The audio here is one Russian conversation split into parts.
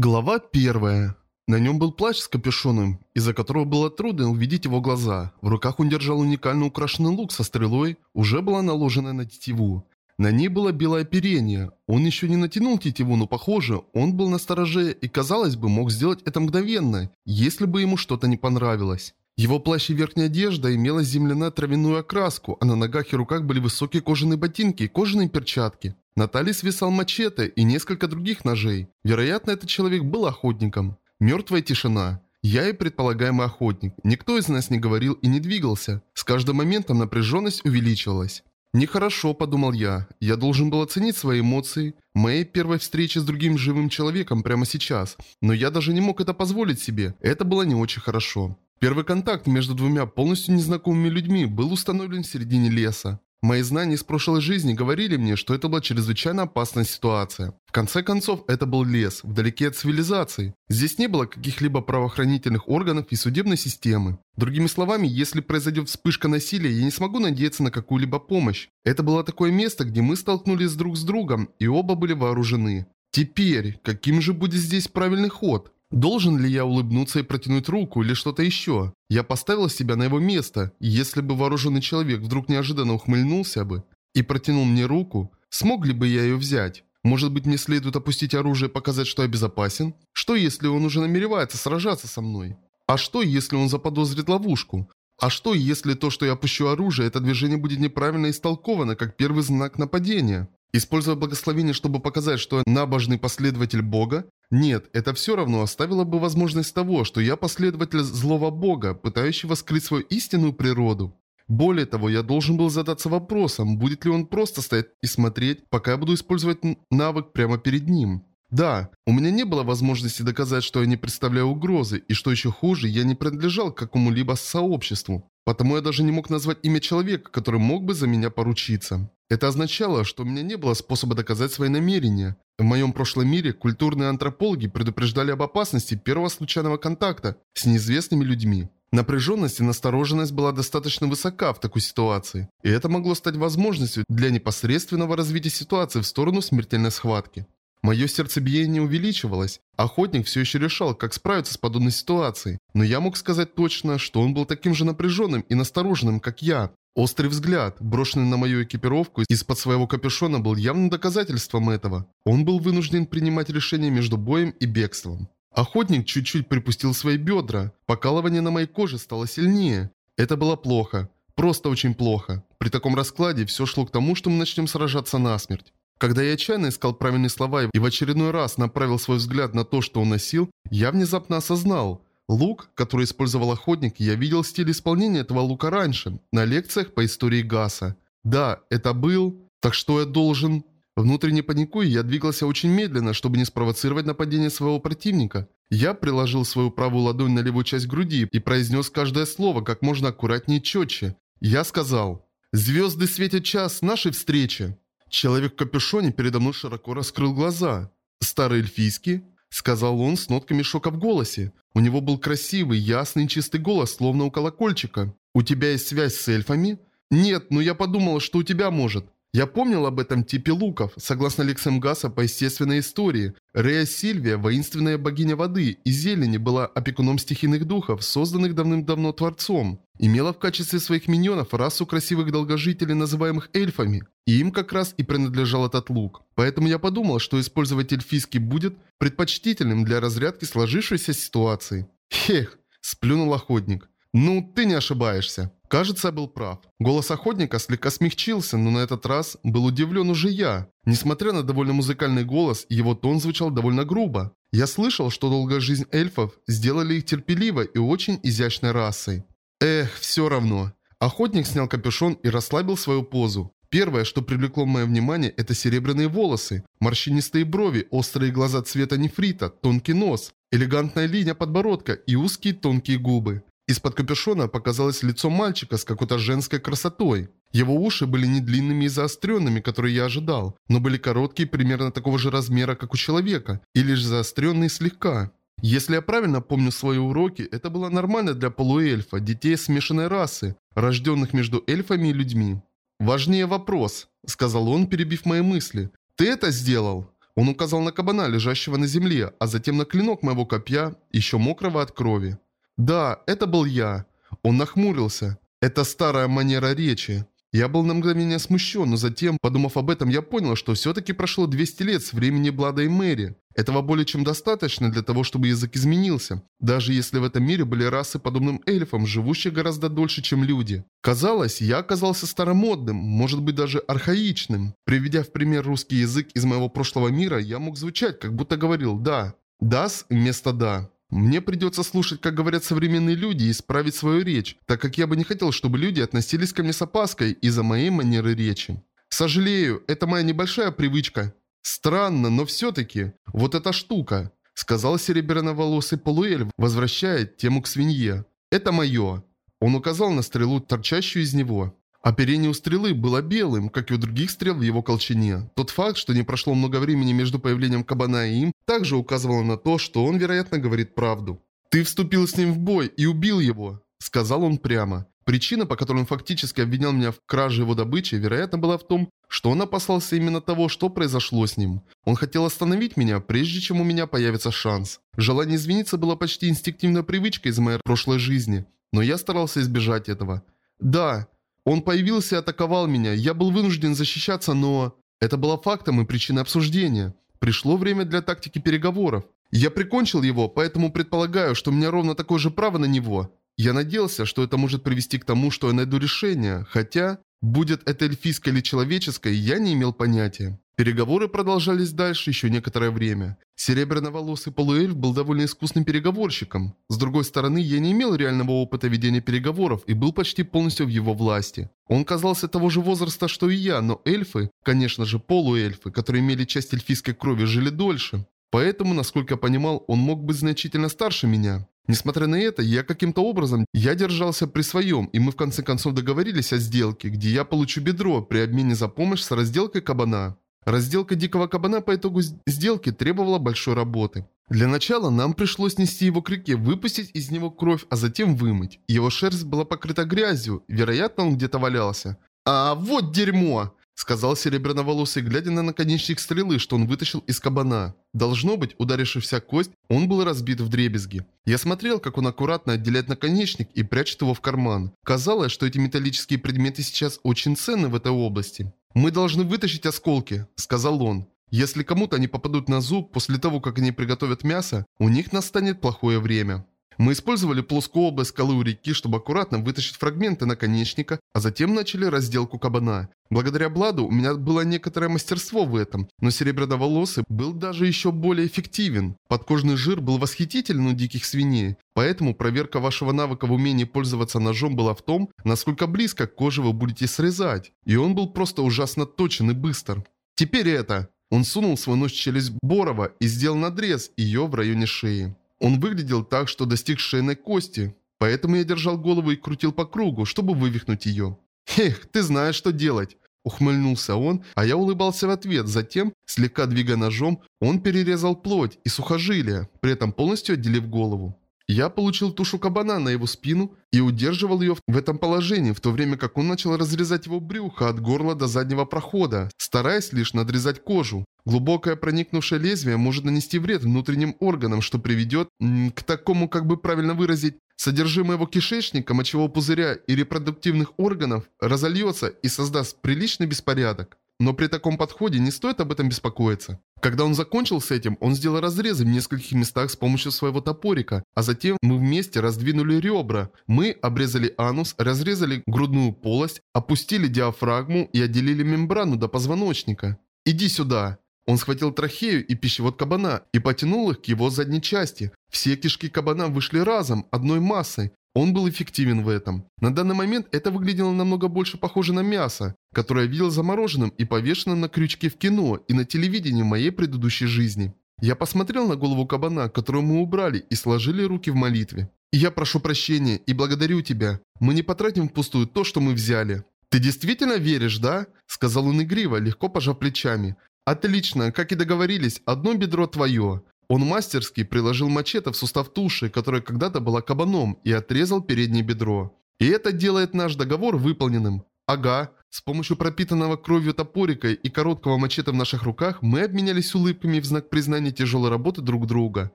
Глава первая. На нем был плащ с капюшоном, из-за которого было трудно увидеть его глаза. В руках он держал уникально украшенный лук со стрелой, уже была наложена на тетиву. На ней было белое оперение. Он еще не натянул тетиву, но похоже, он был на стороже и, казалось бы, мог сделать это мгновенно, если бы ему что-то не понравилось. Его плащ и верхняя одежда имела земляную травяную окраску, а на ногах и руках были высокие кожаные ботинки и кожаные перчатки. На талии свисал мачете и несколько других ножей. Вероятно, этот человек был охотником. Мертвая тишина. Я и предполагаемый охотник. Никто из нас не говорил и не двигался. С каждым моментом напряженность увеличивалась. «Нехорошо», – подумал я. Я должен был оценить свои эмоции. Моей первой встречи с другим живым человеком прямо сейчас. Но я даже не мог это позволить себе. Это было не очень хорошо. Первый контакт между двумя полностью незнакомыми людьми был установлен в середине леса. Мои знания из прошлой жизни говорили мне, что это была чрезвычайно опасная ситуация. В конце концов, это был лес, вдалеке от цивилизации. Здесь не было каких-либо правоохранительных органов и судебной системы. Другими словами, если произойдет вспышка насилия, я не смогу надеяться на какую-либо помощь. Это было такое место, где мы столкнулись друг с другом, и оба были вооружены. Теперь, каким же будет здесь правильный ход? Должен ли я улыбнуться и протянуть руку или что-то еще? Я поставил себя на его место, если бы вооруженный человек вдруг неожиданно ухмыльнулся бы и протянул мне руку, смог ли бы я ее взять? Может быть мне следует опустить оружие и показать, что я безопасен? Что если он уже намеревается сражаться со мной? А что если он заподозрит ловушку? А что если то, что я опущу оружие, это движение будет неправильно истолковано, как первый знак нападения? Используя благословение, чтобы показать, что я набожный последователь Бога? Нет, это все равно оставило бы возможность того, что я последователь злого Бога, пытающего скрыть свою истинную природу. Более того, я должен был задаться вопросом, будет ли он просто стоять и смотреть, пока я буду использовать навык прямо перед ним. Да, у меня не было возможности доказать, что я не представляю угрозы, и что еще хуже, я не принадлежал к какому-либо сообществу. Потому я даже не мог назвать имя человека, который мог бы за меня поручиться. Это означало, что у меня не было способа доказать свои намерения. В моем прошлом мире культурные антропологи предупреждали об опасности первого случайного контакта с неизвестными людьми. Напряженность и настороженность была достаточно высока в такой ситуации, и это могло стать возможностью для непосредственного развития ситуации в сторону смертельной схватки. Мое сердцебиение увеличивалось. Охотник все еще решал, как справиться с подобной ситуацией. Но я мог сказать точно, что он был таким же напряженным и настороженным, как я. Острый взгляд, брошенный на мою экипировку из-под своего капюшона, был явным доказательством этого. Он был вынужден принимать решение между боем и бегством. Охотник чуть-чуть припустил свои бедра. Покалывание на моей коже стало сильнее. Это было плохо. Просто очень плохо. При таком раскладе все шло к тому, что мы начнем сражаться насмерть. Когда я отчаянно искал правильные слова и в очередной раз направил свой взгляд на то, что он носил, я внезапно осознал. Лук, который использовал охотник, я видел стиль исполнения этого лука раньше, на лекциях по истории Гаса. Да, это был... Так что я должен... Внутренне паникуя, я двигался очень медленно, чтобы не спровоцировать нападение своего противника. Я приложил свою правую ладонь на левую часть груди и произнес каждое слово как можно аккуратнее и четче. Я сказал «Звезды светят час нашей встречи». Человек в капюшоне передо мной широко раскрыл глаза. «Старый эльфийский?» – сказал он с нотками шока в голосе. У него был красивый, ясный чистый голос, словно у колокольчика. «У тебя есть связь с эльфами?» «Нет, но я подумала, что у тебя может». Я помнил об этом типе луков. Согласно лекциям Гаса по естественной истории, Рея Сильвия, воинственная богиня воды и зелени, была опекуном стихийных духов, созданных давным-давно Творцом. Имела в качестве своих миньонов расу красивых долгожителей, называемых эльфами. И им как раз и принадлежал этот лук. Поэтому я подумал, что использовать эльфийский будет предпочтительным для разрядки сложившейся ситуации. Хех, сплюнул охотник. Ну, ты не ошибаешься. Кажется, я был прав. Голос охотника слегка смягчился, но на этот раз был удивлен уже я. Несмотря на довольно музыкальный голос, его тон звучал довольно грубо. Я слышал, что долгая жизнь эльфов сделали их терпеливой и очень изящной расой. Эх, все равно. Охотник снял капюшон и расслабил свою позу. Первое, что привлекло мое внимание, это серебряные волосы, морщинистые брови, острые глаза цвета нефрита, тонкий нос, элегантная линия подбородка и узкие тонкие губы. Из-под капюшона показалось лицо мальчика с какой-то женской красотой. Его уши были не длинными и заостренными, которые я ожидал, но были короткие примерно такого же размера, как у человека, и лишь заостренные слегка. Если я правильно помню свои уроки, это было нормально для полуэльфа, детей смешанной расы, рожденных между эльфами и людьми. «Важнее вопрос», — сказал он, перебив мои мысли. «Ты это сделал?» Он указал на кабана, лежащего на земле, а затем на клинок моего копья, еще мокрого от крови. Да, это был я. Он нахмурился. Это старая манера речи. Я был на мгновение смущен, но затем, подумав об этом, я понял, что все-таки прошло 200 лет с времени Блада и Мэри. Этого более чем достаточно для того, чтобы язык изменился, даже если в этом мире были расы подобным эльфам, живущие гораздо дольше, чем люди. Казалось, я оказался старомодным, может быть даже архаичным. Приведя в пример русский язык из моего прошлого мира, я мог звучать, как будто говорил «да». «Дас» вместо «да». Мне придется слушать, как говорят современные люди, и исправить свою речь, так как я бы не хотел, чтобы люди относились ко мне с опаской из-за моей манеры речи. Сожалею, это моя небольшая привычка. Странно, но все-таки, вот эта штука, сказал серебряноволосый полуэльф, возвращая тему к свинье. Это мое. Он указал на стрелу, торчащую из него. Оперение у стрелы было белым, как и у других стрел в его колчине. Тот факт, что не прошло много времени между появлением кабана и им, также указывало на то, что он, вероятно, говорит правду. «Ты вступил с ним в бой и убил его», — сказал он прямо. Причина, по которой он фактически обвинял меня в краже его добычи, вероятно, была в том, что он опасался именно того, что произошло с ним. Он хотел остановить меня, прежде чем у меня появится шанс. Желание извиниться было почти инстинктивной привычкой из моей прошлой жизни, но я старался избежать этого. Да, он появился и атаковал меня. Я был вынужден защищаться, но... Это было фактом и причиной обсуждения. Пришло время для тактики переговоров. Я прикончил его, поэтому предполагаю, что у меня ровно такое же право на него. Я надеялся, что это может привести к тому, что я найду решение, хотя, будет это эльфийское или человеческое, я не имел понятия. Переговоры продолжались дальше еще некоторое время. Серебряноволосый полуэльф был довольно искусным переговорщиком. С другой стороны, я не имел реального опыта ведения переговоров и был почти полностью в его власти. Он казался того же возраста, что и я, но эльфы, конечно же полуэльфы, которые имели часть эльфийской крови, жили дольше. Поэтому, насколько я понимал, он мог быть значительно старше меня. Несмотря на это, я каким-то образом, я держался при своем, и мы в конце концов договорились о сделке, где я получу бедро при обмене за помощь с разделкой кабана. Разделка дикого кабана по итогу сделки требовала большой работы. Для начала нам пришлось нести его к реке, выпустить из него кровь, а затем вымыть. Его шерсть была покрыта грязью, вероятно он где-то валялся. «А вот дерьмо!» Сказал серебряноволосый, глядя на наконечник стрелы, что он вытащил из кабана. Должно быть, ударившийся кость, он был разбит в дребезги. Я смотрел, как он аккуратно отделяет наконечник и прячет его в карман. Казалось, что эти металлические предметы сейчас очень ценны в этой области. «Мы должны вытащить осколки», — сказал он. «Если кому-то они попадут на зуб после того, как они приготовят мясо, у них настанет плохое время». Мы использовали плоскую область скалы у реки, чтобы аккуратно вытащить фрагменты наконечника, а затем начали разделку кабана. Благодаря Бладу у меня было некоторое мастерство в этом, но серебряноволосый был даже еще более эффективен. Подкожный жир был восхитителен у диких свиней, поэтому проверка вашего навыка в умении пользоваться ножом была в том, насколько близко к коже вы будете срезать, и он был просто ужасно точен и быстр. Теперь это. Он сунул свой нож челюсть Борова и сделал надрез ее в районе шеи. Он выглядел так, что достиг шейной кости, поэтому я держал голову и крутил по кругу, чтобы вывихнуть ее. «Эх, ты знаешь, что делать!» Ухмыльнулся он, а я улыбался в ответ. Затем, слегка двигая ножом, он перерезал плоть и сухожилия, при этом полностью отделив голову. Я получил тушу кабана на его спину и удерживал ее в этом положении, в то время как он начал разрезать его брюхо от горла до заднего прохода, стараясь лишь надрезать кожу. Глубокое проникнувшее лезвие может нанести вред внутренним органам, что приведет к такому, как бы правильно выразить, содержимое его кишечника, мочевого пузыря и репродуктивных органов разольется и создаст приличный беспорядок. Но при таком подходе не стоит об этом беспокоиться. Когда он закончил с этим, он сделал разрезы в нескольких местах с помощью своего топорика, а затем мы вместе раздвинули ребра. Мы обрезали анус, разрезали грудную полость, опустили диафрагму и отделили мембрану до позвоночника. «Иди сюда!» Он схватил трахею и пищевод кабана и потянул их к его задней части. Все кишки кабана вышли разом, одной массой. Он был эффективен в этом. На данный момент это выглядело намного больше похоже на мясо, которое я видел замороженным и повешенным на крючке в кино и на телевидении в моей предыдущей жизни. Я посмотрел на голову кабана, которую мы убрали, и сложили руки в молитве. «Я прошу прощения и благодарю тебя. Мы не потратим впустую то, что мы взяли». «Ты действительно веришь, да?» – сказал он игриво, легко пожав плечами. «Отлично, как и договорились, одно бедро твое. Он мастерски приложил мачете в сустав туши, которая когда-то была кабаном, и отрезал переднее бедро. И это делает наш договор выполненным. Ага. С помощью пропитанного кровью топорика и короткого мачете в наших руках мы обменялись улыбками в знак признания тяжелой работы друг друга.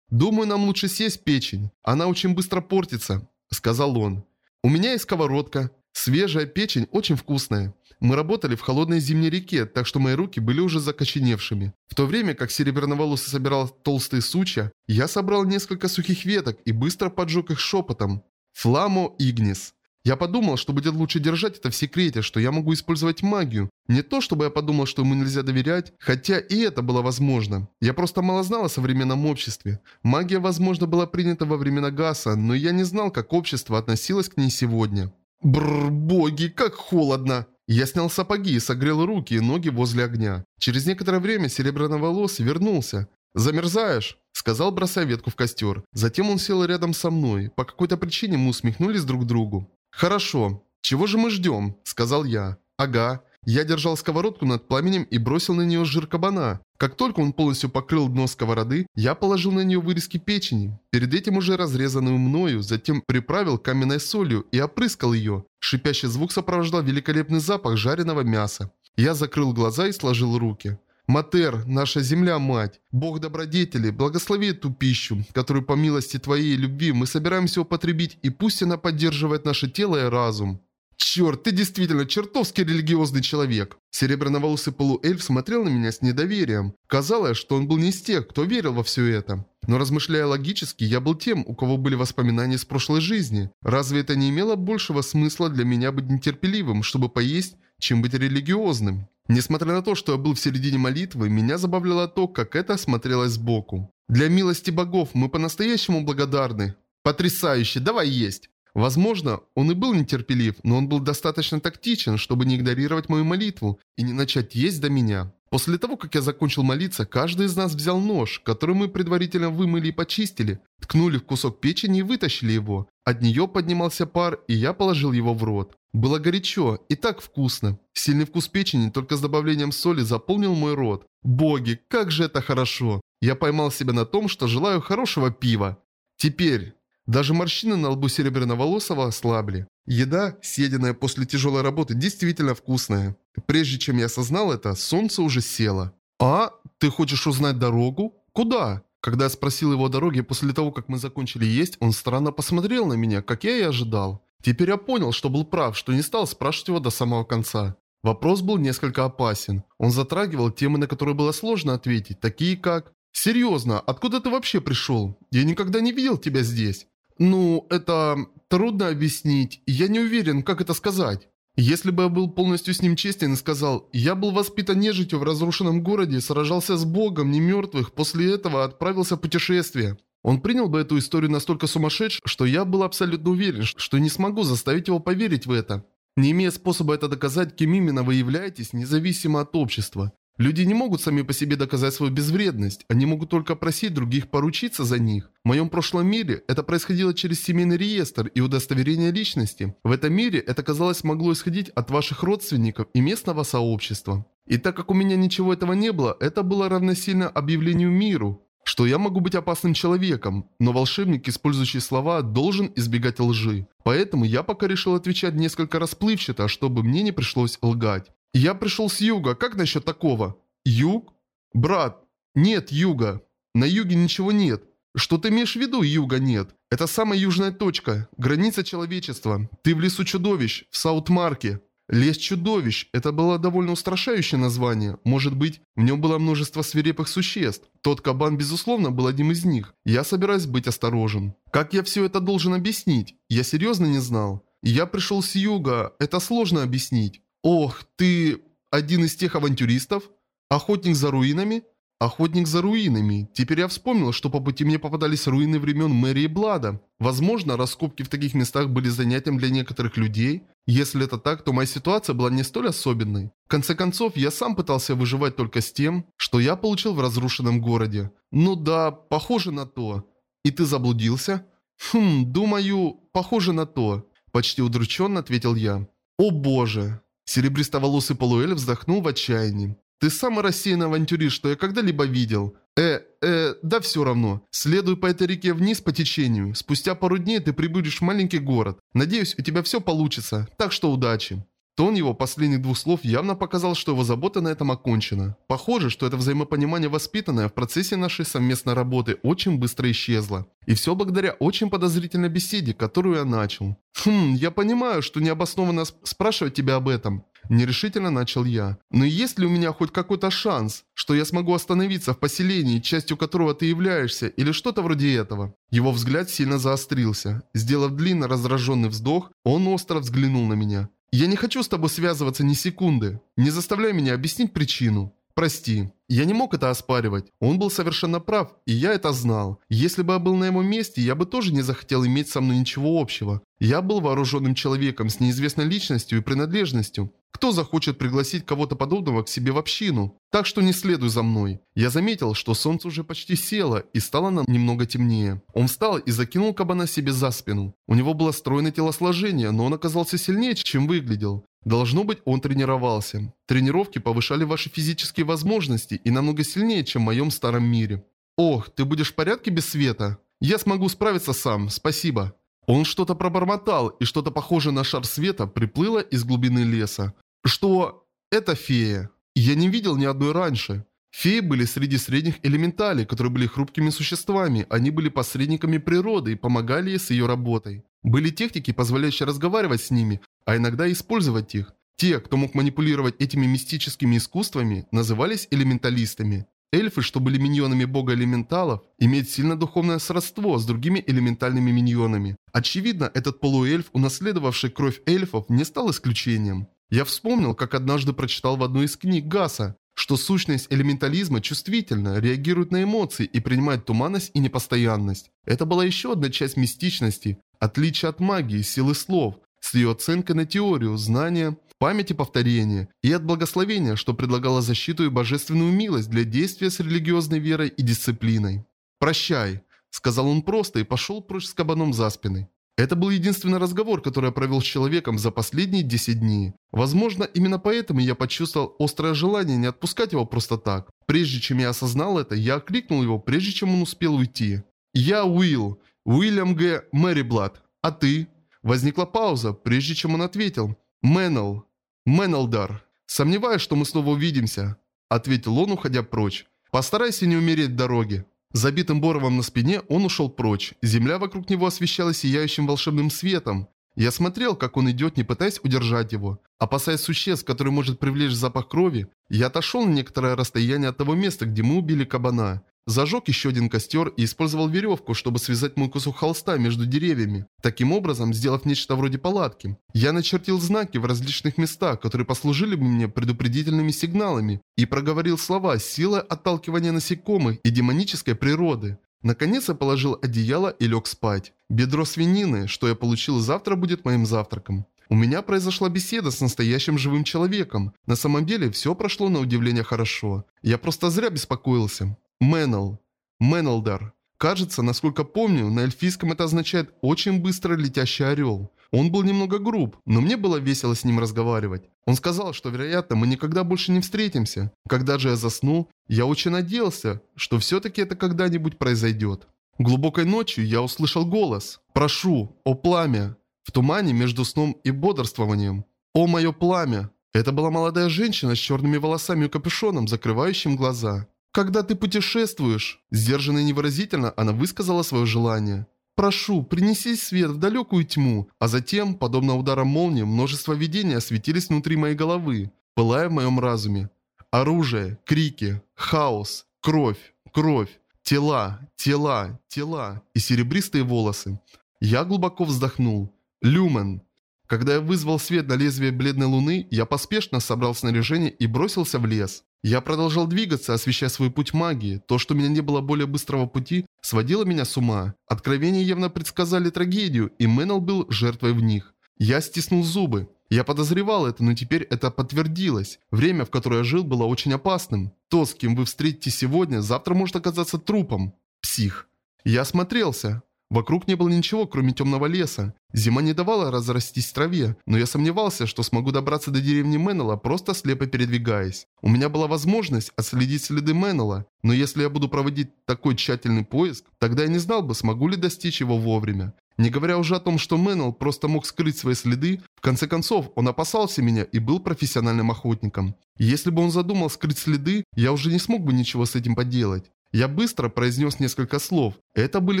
«Думаю, нам лучше съесть печень. Она очень быстро портится», — сказал он. «У меня есть сковородка. Свежая печень очень вкусная. Мы работали в холодной зимней реке, так что мои руки были уже закоченевшими. В то время, как серебряноволосый собирал толстые сучья, я собрал несколько сухих веток и быстро поджег их шепотом. Фламо Игнис. Я подумал, что будет лучше держать это в секрете, что я могу использовать магию. Не то, чтобы я подумал, что ему нельзя доверять, хотя и это было возможно. Я просто мало знал о современном обществе. Магия, возможно, была принята во времена Гаса, но я не знал, как общество относилось к ней сегодня. Бррр, боги, как холодно! Я снял сапоги и согрел руки и ноги возле огня. Через некоторое время серебряноволосый вернулся. «Замерзаешь?» – сказал, бросая ветку в костер. Затем он сел рядом со мной. По какой-то причине мы усмехнулись друг к другу. «Хорошо. Чего же мы ждем?» – сказал я. «Ага». Я держал сковородку над пламенем и бросил на нее жир кабана. Как только он полностью покрыл дно сковороды, я положил на нее вырезки печени. Перед этим уже разрезанную мною, затем приправил каменной солью и опрыскал ее. Шипящий звук сопровождал великолепный запах жареного мяса. Я закрыл глаза и сложил руки. Матер, наша земля-мать, Бог добродетели, благослови эту пищу, которую по милости Твоей любви мы собираемся употребить, и пусть она поддерживает наше тело и разум. Черт, ты действительно чертовски религиозный человек. Серебряноволосый полуэльф смотрел на меня с недоверием. Казалось, что он был не из тех, кто верил во все это. Но размышляя логически, я был тем, у кого были воспоминания с прошлой жизни. Разве это не имело большего смысла для меня быть нетерпеливым, чтобы поесть, чем быть религиозным? Несмотря на то, что я был в середине молитвы, меня забавляло то, как это смотрелось сбоку. Для милости богов мы по-настоящему благодарны. Потрясающе, давай есть. Возможно, он и был нетерпелив, но он был достаточно тактичен, чтобы не игнорировать мою молитву и не начать есть до меня. После того, как я закончил молиться, каждый из нас взял нож, который мы предварительно вымыли и почистили, ткнули в кусок печени и вытащили его. От нее поднимался пар, и я положил его в рот. Было горячо и так вкусно. Сильный вкус печени только с добавлением соли заполнил мой рот. Боги, как же это хорошо. Я поймал себя на том, что желаю хорошего пива. Теперь... Даже морщины на лбу серебряноволосого ослабли. Еда, съеденная после тяжелой работы, действительно вкусная. Прежде чем я осознал это, солнце уже село. «А? Ты хочешь узнать дорогу? Куда?» Когда я спросил его о дороге после того, как мы закончили есть, он странно посмотрел на меня, как я и ожидал. Теперь я понял, что был прав, что не стал спрашивать его до самого конца. Вопрос был несколько опасен. Он затрагивал темы, на которые было сложно ответить, такие как «Серьезно, откуда ты вообще пришел? Я никогда не видел тебя здесь». «Ну, это... трудно объяснить. Я не уверен, как это сказать». Если бы я был полностью с ним честен и сказал, «Я был воспитан нежитью в разрушенном городе, сражался с богом, не мертвых, после этого отправился в путешествие». Он принял бы эту историю настолько сумасшедш, что я был абсолютно уверен, что не смогу заставить его поверить в это. Не имея способа это доказать, кем именно вы являетесь, независимо от общества. Люди не могут сами по себе доказать свою безвредность, они могут только просить других поручиться за них. В моем прошлом мире это происходило через семейный реестр и удостоверение личности. В этом мире это, казалось, могло исходить от ваших родственников и местного сообщества. И так как у меня ничего этого не было, это было равносильно объявлению миру, что я могу быть опасным человеком, но волшебник, использующий слова, должен избегать лжи. Поэтому я пока решил отвечать несколько расплывчато, чтобы мне не пришлось лгать. Я пришел с юга, как насчет такого? Юг? Брат, нет юга. На юге ничего нет. Что ты имеешь в виду, юга нет? Это самая южная точка, граница человечества. Ты в лесу чудовищ, в Саутмарке. Лес чудовищ – это было довольно устрашающее название. Может быть, в нем было множество свирепых существ. Тот кабан, безусловно, был одним из них. Я собираюсь быть осторожен. Как я все это должен объяснить? Я серьезно не знал. Я пришел с юга, это сложно объяснить. Ох, ты один из тех авантюристов? Охотник за руинами? Охотник за руинами. Теперь я вспомнил, что по пути мне попадались руины времен Мэри Блада. Возможно, раскопки в таких местах были занятием для некоторых людей. Если это так, то моя ситуация была не столь особенной. В конце концов, я сам пытался выживать только с тем, что я получил в разрушенном городе. Ну да, похоже на то. И ты заблудился? Хм, думаю, похоже на то. Почти удрученно ответил я. О боже. Серебристоволосый полуэль вздохнул в отчаянии. Ты самый рассеянный авантюрист, что я когда-либо видел. Э, э, да все равно. Следуй по этой реке вниз по течению. Спустя пару дней ты прибудешь в маленький город. Надеюсь, у тебя все получится. Так что удачи. Тон его последних двух слов явно показал, что его забота на этом окончена. Похоже, что это взаимопонимание, воспитанное в процессе нашей совместной работы, очень быстро исчезло. И все благодаря очень подозрительной беседе, которую я начал. Хм, я понимаю, что необоснованно спрашивать тебя об этом. Нерешительно начал я. Но есть ли у меня хоть какой-то шанс, что я смогу остановиться в поселении, частью которого ты являешься, или что-то вроде этого? Его взгляд сильно заострился. Сделав длинно раздраженный вздох, он остро взглянул на меня. «Я не хочу с тобой связываться ни секунды. Не заставляй меня объяснить причину. Прости. Я не мог это оспаривать. Он был совершенно прав, и я это знал. Если бы я был на его месте, я бы тоже не захотел иметь со мной ничего общего. Я был вооруженным человеком с неизвестной личностью и принадлежностью. Кто захочет пригласить кого-то подобного к себе в общину? Так что не следуй за мной. Я заметил, что солнце уже почти село и стало нам немного темнее. Он встал и закинул кабана себе за спину. У него было стройное телосложение, но он оказался сильнее, чем выглядел. Должно быть, он тренировался. Тренировки повышали ваши физические возможности и намного сильнее, чем в моем старом мире. Ох, ты будешь в порядке без света? Я смогу справиться сам, спасибо. Он что-то пробормотал, и что-то похожее на шар света приплыло из глубины леса. Что это фея. Я не видел ни одной раньше. Феи были среди средних элементалей, которые были хрупкими существами. Они были посредниками природы и помогали ей с ее работой. Были техники, позволяющие разговаривать с ними, а иногда использовать их. Те, кто мог манипулировать этими мистическими искусствами, назывались элементалистами. Эльфы, что были миньонами бога элементалов, имеют сильно духовное сродство с другими элементальными миньонами. Очевидно, этот полуэльф, унаследовавший кровь эльфов, не стал исключением. Я вспомнил, как однажды прочитал в одной из книг Гаса, что сущность элементализма чувствительна, реагирует на эмоции и принимает туманность и непостоянность. Это была еще одна часть мистичности, отличие от магии, силы слов, с ее оценкой на теорию, знания, память и повторение, и от благословения, что предлагало защиту и божественную милость для действия с религиозной верой и дисциплиной. «Прощай», — сказал он просто и пошел прочь с кабаном за спиной. Это был единственный разговор, который я провел с человеком за последние 10 дней. Возможно, именно поэтому я почувствовал острое желание не отпускать его просто так. Прежде чем я осознал это, я окликнул его, прежде чем он успел уйти. «Я Уилл, Уильям Г. Мэриблад. А ты?» Возникла пауза, прежде чем он ответил. «Мэннел. Мэннелдар. Сомневаюсь, что мы снова увидимся», — ответил он, уходя прочь. «Постарайся не умереть в дороге». Забитым боровом на спине он ушел прочь. Земля вокруг него освещалась сияющим волшебным светом. Я смотрел, как он идет, не пытаясь удержать его. Опасаясь существ, которые может привлечь запах крови, я отошел на некоторое расстояние от того места, где мы убили кабана. Зажег еще один костер и использовал веревку, чтобы связать мой кусок холста между деревьями. Таким образом, сделав нечто вроде палатки. Я начертил знаки в различных местах, которые послужили бы мне предупредительными сигналами, и проговорил слова «сила отталкивания насекомых» и демонической природы. Наконец я положил одеяло и лег спать. Бедро свинины, что я получил завтра, будет моим завтраком. У меня произошла беседа с настоящим живым человеком. На самом деле, все прошло на удивление хорошо. Я просто зря беспокоился. Мэннел. Мэннелдар. Кажется, насколько помню, на эльфийском это означает «очень быстро летящий орел». Он был немного груб, но мне было весело с ним разговаривать. Он сказал, что, вероятно, мы никогда больше не встретимся. Когда же я заснул, я очень надеялся, что все-таки это когда-нибудь произойдет. Глубокой ночью я услышал голос «Прошу, о пламя!» в тумане между сном и бодрствованием. «О мое пламя!» Это была молодая женщина с черными волосами и капюшоном, закрывающим глаза. «Когда ты путешествуешь?» Сдержанно и невыразительно она высказала свое желание. «Прошу, принеси свет в далекую тьму». А затем, подобно ударам молнии, множество видений осветились внутри моей головы, пылая в моем разуме. Оружие, крики, хаос, кровь, кровь, тела, тела, тела и серебристые волосы. Я глубоко вздохнул. Люмен. Когда я вызвал свет на лезвие бледной луны, я поспешно собрал снаряжение и бросился в лес. Я продолжал двигаться, освещая свой путь магии. То, что у меня не было более быстрого пути, сводило меня с ума. Откровения явно предсказали трагедию, и Мэннел был жертвой в них. Я стиснул зубы. Я подозревал это, но теперь это подтвердилось. Время, в которое я жил, было очень опасным. То, с кем вы встретитесь сегодня, завтра может оказаться трупом. Псих. Я осмотрелся. Вокруг не было ничего, кроме темного леса. Зима не давала разрастись траве, но я сомневался, что смогу добраться до деревни Меннелла, просто слепо передвигаясь. У меня была возможность отследить следы Меннелла, но если я буду проводить такой тщательный поиск, тогда я не знал бы, смогу ли достичь его вовремя. Не говоря уже о том, что Мэннел просто мог скрыть свои следы, в конце концов, он опасался меня и был профессиональным охотником. Если бы он задумал скрыть следы, я уже не смог бы ничего с этим поделать. Я быстро произнес несколько слов. Это были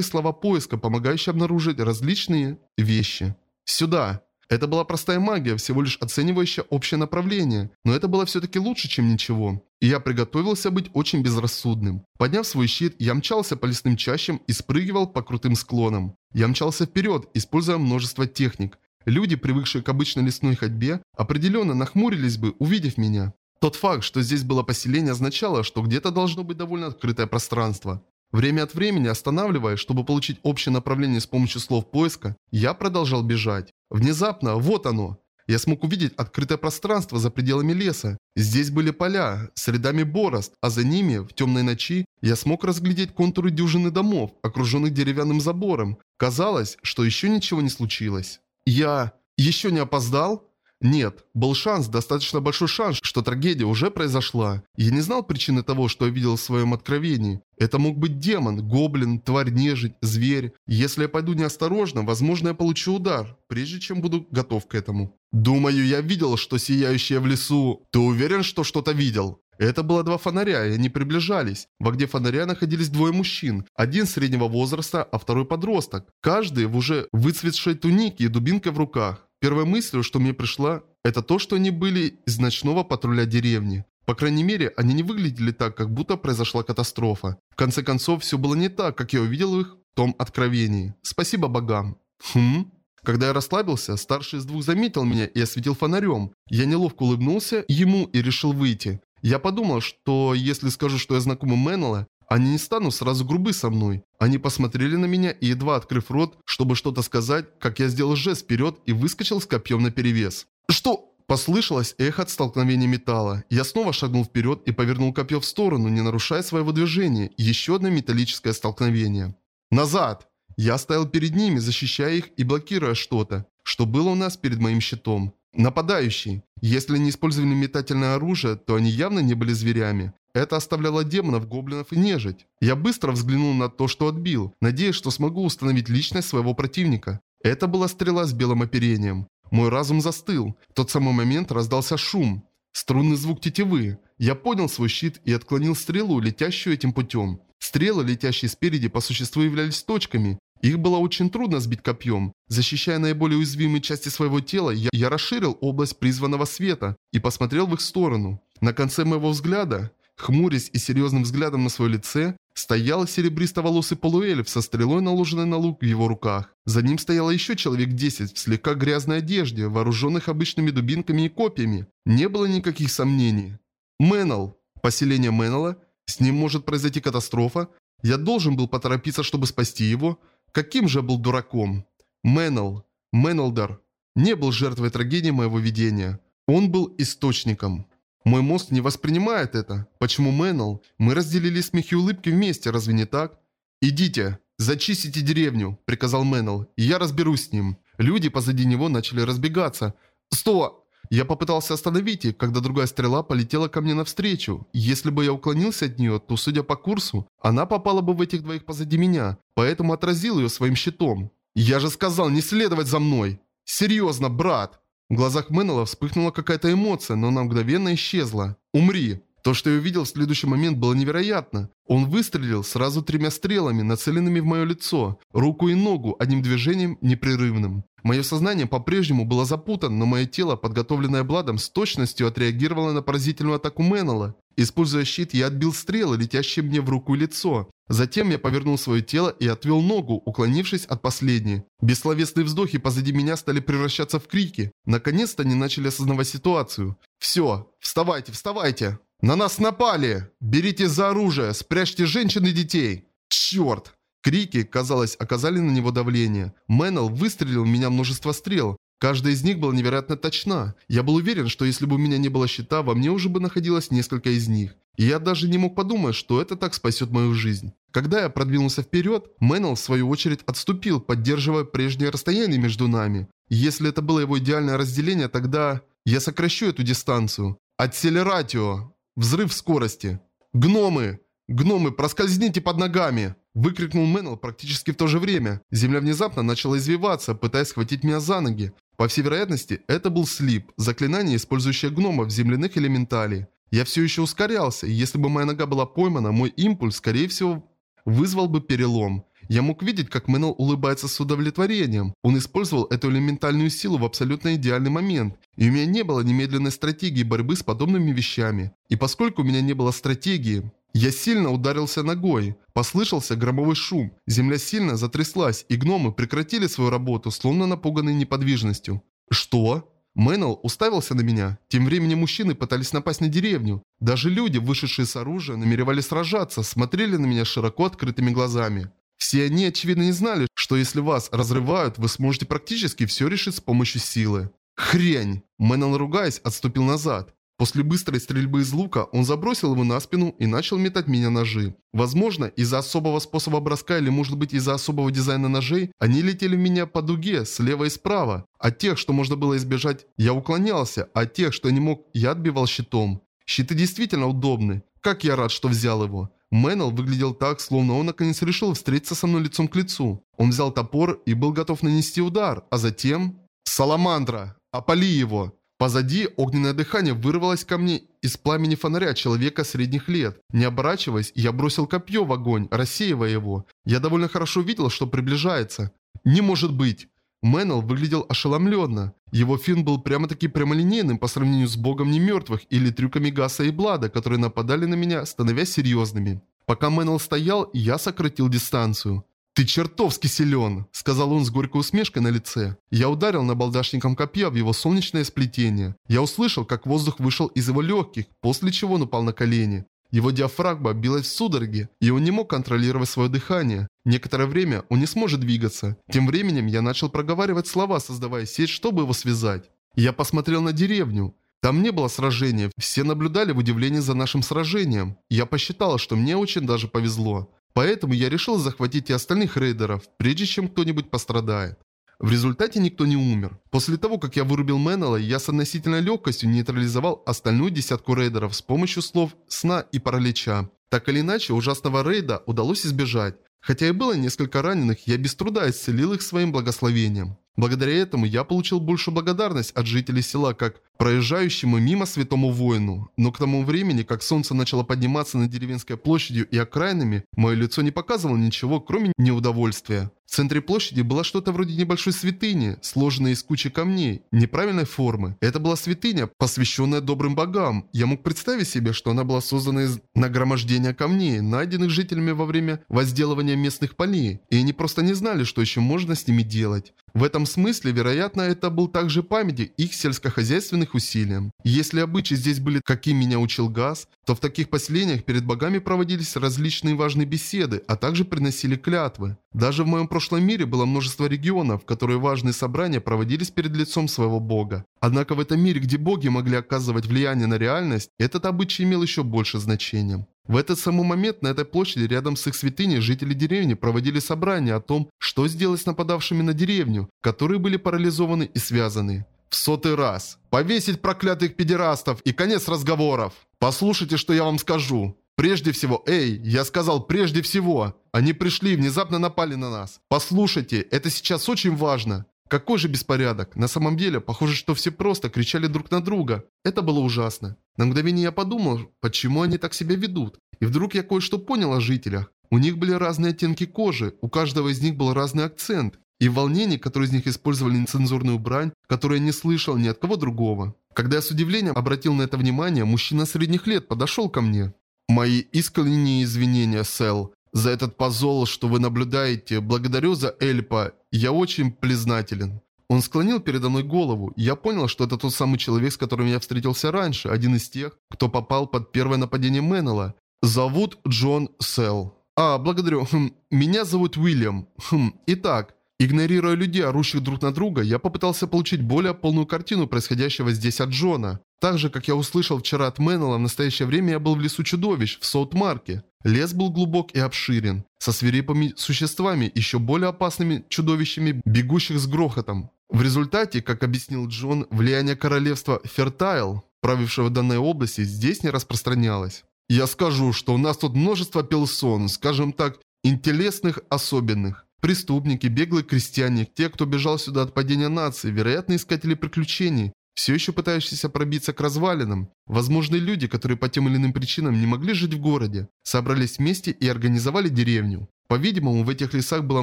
слова поиска, помогающие обнаружить различные вещи. «Сюда!» Это была простая магия, всего лишь оценивающая общее направление, но это было все-таки лучше, чем ничего. И я приготовился быть очень безрассудным. Подняв свой щит, я мчался по лесным чащам и спрыгивал по крутым склонам. Я мчался вперед, используя множество техник. Люди, привыкшие к обычной лесной ходьбе, определенно нахмурились бы, увидев меня. Тот факт, что здесь было поселение, означало, что где-то должно быть довольно открытое пространство. Время от времени останавливаясь, чтобы получить общее направление с помощью слов поиска, я продолжал бежать. Внезапно, вот оно. Я смог увидеть открытое пространство за пределами леса. Здесь были поля с рядами борозд, а за ними, в темной ночи, я смог разглядеть контуры дюжины домов, окруженных деревянным забором. Казалось, что еще ничего не случилось. Я... еще не опоздал? Нет, был шанс, достаточно большой шанс, что трагедия уже произошла. Я не знал причины того, что я видел в своем откровении. Это мог быть демон, гоблин, тварь нежить, зверь. Если я пойду неосторожно, возможно я получу удар, прежде чем буду готов к этому. Думаю, я видел, что сияющее в лесу. Ты уверен, что что-то видел? Это было два фонаря, и они приближались. В огне фонаря находились двое мужчин. Один среднего возраста, а второй подросток. Каждый в уже выцветшей тунике и дубинкой в руках. Первой мыслью, что мне пришла, это то, что они были из ночного патруля деревни. По крайней мере, они не выглядели так, как будто произошла катастрофа. В конце концов, все было не так, как я увидел их в том откровении. Спасибо богам. Хм? Когда я расслабился, старший из двух заметил меня и осветил фонарем. Я неловко улыбнулся ему и решил выйти. Я подумал, что если скажу, что я знакомый Меннелла, они не станут сразу грубы со мной. Они посмотрели на меня и, едва открыв рот, чтобы что-то сказать, как я сделал жест вперед и выскочил с копьем наперевес. «Что?» Послышалось эхо от столкновения металла. Я снова шагнул вперед и повернул копье в сторону, не нарушая своего движения. Еще одно металлическое столкновение. «Назад!» Я стоял перед ними, защищая их и блокируя что-то, что было у нас перед моим щитом. Нападающий. Если не использовали метательное оружие, то они явно не были зверями. Это оставляло демонов, гоблинов и нежить. Я быстро взглянул на то, что отбил, надеясь, что смогу установить личность своего противника. Это была стрела с белым оперением. Мой разум застыл. В тот самый момент раздался шум. Струнный звук тетивы. Я поднял свой щит и отклонил стрелу, летящую этим путем. Стрелы, летящие спереди, по существу являлись точками. Их было очень трудно сбить копьем. Защищая наиболее уязвимые части своего тела, я, я расширил область призванного света и посмотрел в их сторону. На конце моего взгляда Хмурясь и серьезным взглядом на свое лице, стоял серебристо-волосый полуэльф со стрелой, наложенной на лук в его руках. За ним стояло еще человек 10 в слегка грязной одежде, вооруженных обычными дубинками и копьями. Не было никаких сомнений. Мэннел. Поселение Мэннела. С ним может произойти катастрофа. Я должен был поторопиться, чтобы спасти его. Каким же был дураком? Мэннел. Мэннелдер. Не был жертвой трагедии моего видения. Он был источником. Мой мозг не воспринимает это. Почему Мэннел? Мы разделили смех и улыбки вместе, разве не так? «Идите, зачистите деревню», – приказал Мэннел, – «и я разберусь с ним». Люди позади него начали разбегаться. «Сто!» Я попытался остановить их, когда другая стрела полетела ко мне навстречу. Если бы я уклонился от нее, то, судя по курсу, она попала бы в этих двоих позади меня, поэтому отразил ее своим щитом. «Я же сказал не следовать за мной!» «Серьезно, брат!» В глазах Мэннелла вспыхнула какая-то эмоция, но она мгновенно исчезла. «Умри!» То, что я увидел в следующий момент, было невероятно. Он выстрелил сразу тремя стрелами, нацеленными в мое лицо, руку и ногу, одним движением непрерывным. Мое сознание по-прежнему было запутано, но мое тело, подготовленное Бладом, с точностью отреагировало на поразительную атаку Меннелла. Используя щит, я отбил стрелы, летящие мне в руку и лицо. Затем я повернул свое тело и отвел ногу, уклонившись от последней. Бессловесные вздохи позади меня стали превращаться в крики. Наконец-то они начали осознавать ситуацию. «Все, вставайте, вставайте! На нас напали! Берите за оружие, спрячьте женщин и детей!» «Черт!» Крики, казалось, оказали на него давление. Мэннел выстрелил в меня множество стрел. Каждая из них была невероятно точна. Я был уверен, что если бы у меня не было щита, во мне уже бы находилось несколько из них. И я даже не мог подумать, что это так спасет мою жизнь. Когда я продвинулся вперед, Мэннел в свою очередь отступил, поддерживая прежнее расстояние между нами. Если это было его идеальное разделение, тогда я сокращу эту дистанцию. Акселератио. Взрыв скорости. Гномы! Гномы, проскользните под ногами! Выкрикнул Мэннел практически в то же время. Земля внезапно начала извиваться, пытаясь схватить меня за ноги. По всей вероятности, это был слип, заклинание, использующее гномов земляных элементалей. Я все еще ускорялся, и если бы моя нога была поймана, мой импульс, скорее всего, вызвал бы перелом. Я мог видеть, как Мэннел улыбается с удовлетворением. Он использовал эту элементальную силу в абсолютно идеальный момент. И у меня не было немедленной стратегии борьбы с подобными вещами. И поскольку у меня не было стратегии, я сильно ударился ногой. Послышался громовой шум. Земля сильно затряслась, и гномы прекратили свою работу, словно напуганные неподвижностью. «Что?» Мэннел уставился на меня. Тем временем мужчины пытались напасть на деревню. Даже люди, вышедшие с оружия, намеревались сражаться, смотрели на меня широко открытыми глазами. Все они, очевидно, не знали, что если вас разрывают, вы сможете практически все решить с помощью силы. Хрень! Мэннел, ругаясь, отступил назад. После быстрой стрельбы из лука он забросил его на спину и начал метать меня ножи. Возможно, из-за особого способа броска или может быть из-за особого дизайна ножей, они летели в меня по дуге, слева и справа. От тех, что можно было избежать, я уклонялся, а от тех, что не мог, я отбивал щитом. Щиты действительно удобны. Как я рад, что взял его. Мэннел выглядел так, словно он наконец решил встретиться со мной лицом к лицу. Он взял топор и был готов нанести удар, а затем... «Саламандра! Опали его!» Позади огненное дыхание вырвалось ко мне из пламени фонаря человека средних лет. Не оборачиваясь, я бросил копье в огонь, рассеивая его. Я довольно хорошо видел, что приближается. Не может быть! Мэннел выглядел ошеломленно. Его фин был прямо-таки прямолинейным по сравнению с богом немертвых или трюками Гаса и Блада, которые нападали на меня, становясь серьезными. Пока Мэннел стоял, я сократил дистанцию. «Ты чертовски силен!» – сказал он с горькой усмешкой на лице. Я ударил набалдашником копья в его солнечное сплетение. Я услышал, как воздух вышел из его легких, после чего он упал на колени. Его диафрагма билась в судороге, и он не мог контролировать свое дыхание. Некоторое время он не сможет двигаться. Тем временем я начал проговаривать слова, создавая сеть, чтобы его связать. Я посмотрел на деревню. Там не было сражения, все наблюдали в удивлении за нашим сражением. Я посчитал, что мне очень даже повезло. Поэтому я решил захватить и остальных рейдеров, прежде чем кто-нибудь пострадает. В результате никто не умер. После того, как я вырубил Меннелла, я с относительной легкостью нейтрализовал остальную десятку рейдеров с помощью слов «сна» и «паралича». Так или иначе, ужасного рейда удалось избежать. Хотя и было несколько раненых, я без труда исцелил их своим благословением. Благодаря этому я получил большую благодарность от жителей села, как проезжающему мимо святому воину. Но к тому времени, как солнце начало подниматься над деревенской площадью и окраинами, мое лицо не показывало ничего, кроме неудовольствия. В центре площади было что-то вроде небольшой святыни, сложенной из кучи камней, неправильной формы. Это была святыня, посвященная добрым богам. Я мог представить себе, что она была создана из нагромождения камней, найденных жителями во время возделывания местных полей, и они просто не знали, что еще можно с ними делать. В этом смысле, вероятно, это был также памятник их сельскохозяйственных усилиям. Если обычаи здесь были, каким меня учил Газ, то в таких поселениях перед богами проводились различные важные беседы, а также приносили клятвы. Даже в моем прошлом мире было множество регионов, в которые важные собрания проводились перед лицом своего бога. Однако в этом мире, где боги могли оказывать влияние на реальность, этот обычай имел еще больше значения. В этот самый момент на этой площади рядом с их святыней жители деревни проводили собрание о том, что сделать с нападавшими на деревню, которые были парализованы и связаны. В сотый раз. Повесить проклятых педерастов и конец разговоров. Послушайте, что я вам скажу. Прежде всего, эй, я сказал прежде всего. Они пришли и внезапно напали на нас. Послушайте, это сейчас очень важно. Какой же беспорядок. На самом деле, похоже, что все просто кричали друг на друга. Это было ужасно. На мгновение я подумал, почему они так себя ведут. И вдруг я кое-что понял о жителях. У них были разные оттенки кожи, у каждого из них был разный акцент. И в волнении, которые из них использовали нецензурную брань, которую я не слышал ни от кого другого. Когда я с удивлением обратил на это внимание, мужчина средних лет подошел ко мне. «Мои искренние извинения, Сэл за этот позол, что вы наблюдаете. Благодарю за Эльпа. Я очень признателен». Он склонил передо мной голову. Я понял, что это тот самый человек, с которым я встретился раньше, один из тех, кто попал под первое нападение Меннелла. Зовут Джон Селл. А, благодарю. Хм, меня зовут Уильям. Хм, итак, игнорируя людей, орущих друг на друга, я попытался получить более полную картину происходящего здесь от Джона. Так же, как я услышал вчера от Меннелла, в настоящее время я был в лесу чудовищ, в Соутмарке. Лес был глубок и обширен, со свирепыми существами, еще более опасными чудовищами, бегущих с грохотом. В результате, как объяснил Джон, влияние королевства Фертайл, правившего данной области, здесь не распространялось. Я скажу, что у нас тут множество персон, скажем так, интересных особенных. Преступники, беглые крестьяне, те, кто бежал сюда от падения нации, вероятно, искатели приключений, все еще пытающиеся пробиться к развалинам. Возможно, люди, которые по тем или иным причинам не могли жить в городе, собрались вместе и организовали деревню. По-видимому, в этих лесах было